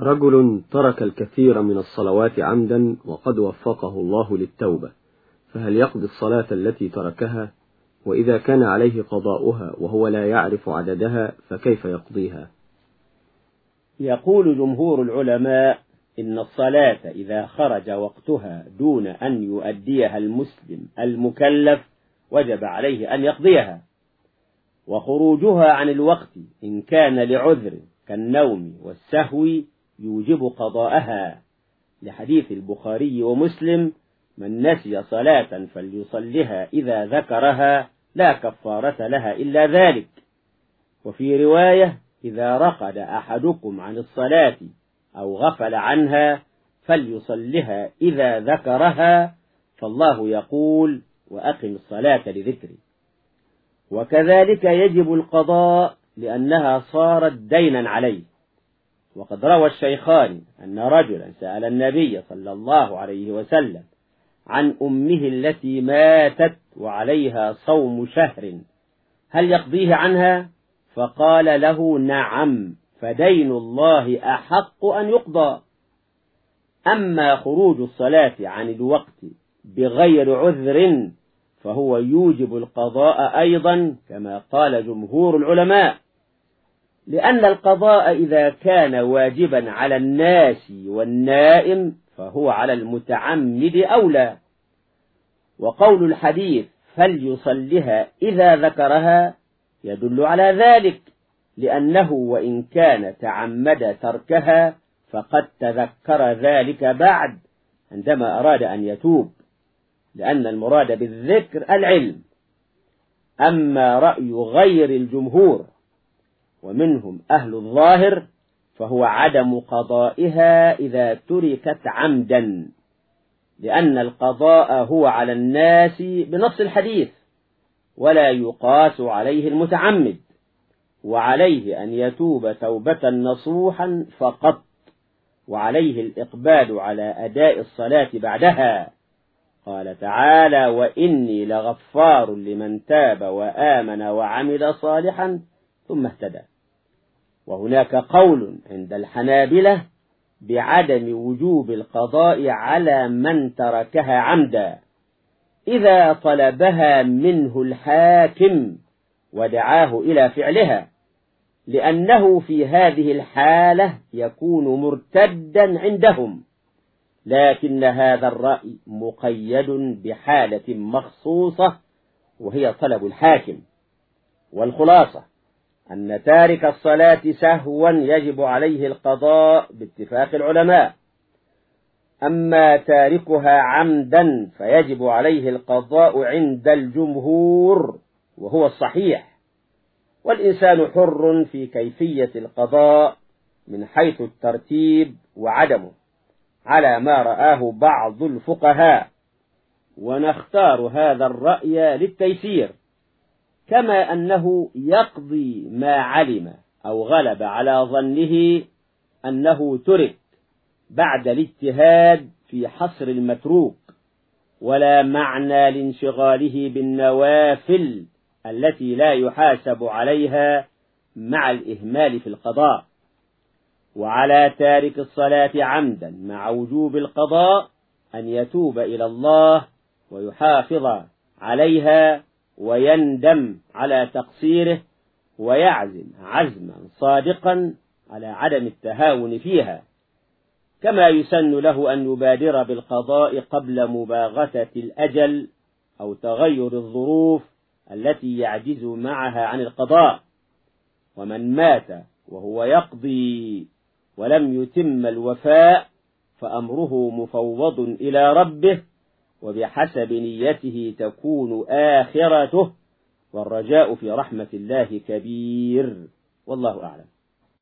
رجل ترك الكثير من الصلوات عمدا وقد وفقه الله للتوبة فهل يقضي الصلاة التي تركها؟ وإذا كان عليه قضاؤها وهو لا يعرف عددها فكيف يقضيها؟ يقول جمهور العلماء إن الصلاة إذا خرج وقتها دون أن يؤديها المسلم المكلف وجب عليه أن يقضيها. وخروجها عن الوقت إن كان لعذر كالنوم والسهو يوجب قضاءها. لحديث البخاري ومسلم من نسي صلاة فليصلها إذا ذكرها لا كفارة لها إلا ذلك. وفي رواية إذا رقد أحدكم عن الصلاة أو غفل عنها فليصلها إذا ذكرها فالله يقول وأقم الصلاة لذكري. وكذلك يجب القضاء لأنها صارت دينا عليه. وقد روى الشيخان أن رجلا سأل النبي صلى الله عليه وسلم عن أمه التي ماتت وعليها صوم شهر هل يقضيه عنها؟ فقال له نعم فدين الله أحق أن يقضى. أما خروج الصلاة عن الوقت بغير عذر فهو يوجب القضاء أيضا كما قال جمهور العلماء. لأن القضاء إذا كان واجبا على الناس والنائم فهو على المتعمد أولى. وقول الحديث فليصلها إذا ذكرها يدل على ذلك لأنه وإن كان تعمد تركها فقد تذكر ذلك بعد عندما أراد أن يتوب لأن المراد بالذكر العلم. أما رأي غير الجمهور ومنهم أهل الظاهر فهو عدم قضائها إذا تركت عمدا لأن القضاء هو على الناس بنص الحديث ولا يقاس عليه المتعمد وعليه أن يتوب توبة نصوحا فقط وعليه الإقبال على أداء الصلاة بعدها. قال تعالى وإني لغفار لمن تاب وآمن وعمل صالحا ثم اهتدى. وهناك قول عند الحنابلة بعدم وجوب القضاء على من تركها عمدا. إذا طلبها منه الحاكم ودعاه إلى فعلها لأنه في هذه الحالة يكون مرتدا عندهم. لكن هذا الرأي مقيد بحالة مخصوصة وهي طلب الحاكم والخلاصة. أن تارك الصلاة سهوا يجب عليه القضاء باتفاق العلماء. أما تاركها عمدا فيجب عليه القضاء عند الجمهور وهو الصحيح. والإنسان حر في كيفية القضاء من حيث الترتيب وعدمه على ما رآه بعض الفقهاء. ونختار هذا الرأي للتيسير. كما أنه يقضي ما علم أو غلب على ظنه أنه ترك بعد الاجتهاد في حصر المتروك ولا معنى لانشغاله بالنوافل التي لا يحاسب عليها مع الإهمال في القضاء. وعلى تارك الصلاة عمدا مع وجوب القضاء أن يتوب إلى الله ويحافظ عليها ويندم على تقصيره ويعزم عزما صادقا على عدم التهاون فيها. كما يسن له أن يبادر بالقضاء قبل مباغتة الأجل أو تغير الظروف التي يعجز معها عن القضاء. ومن مات وهو يقضي ولم يتم الوفاء فأمره مفوض إلى ربه وبحسب نيته تكون آخرته والرجاء في رحمة الله كبير. والله أعلم.